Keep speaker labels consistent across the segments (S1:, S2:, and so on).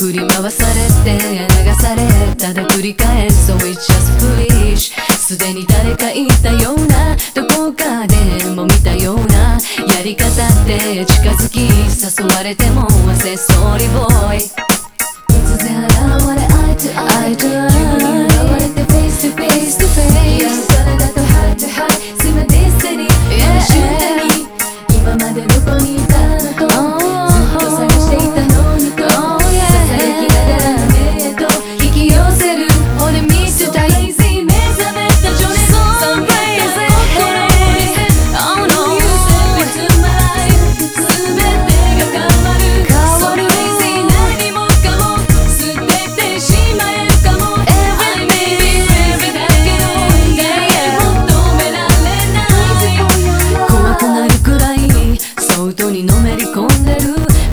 S1: 振り回されて流されただ繰り返す So it's just foolish すでに誰か言ったようなどこかでも見たようなやり方って近づき誘われても忘れそう。にボーイ突然現れ Eye to Eye to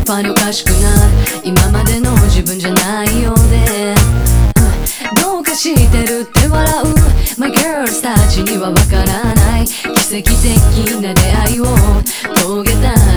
S1: ぱりおかしくない。今までの自分じゃないようで。どうかしてるって笑う。My girls たちにはわからない。奇跡的な出会いを遂げたい。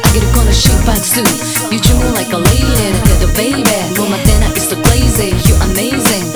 S1: てあげるこの心拍数 You dream like a lady だけど baby もう待てない It's so crazy You amazing.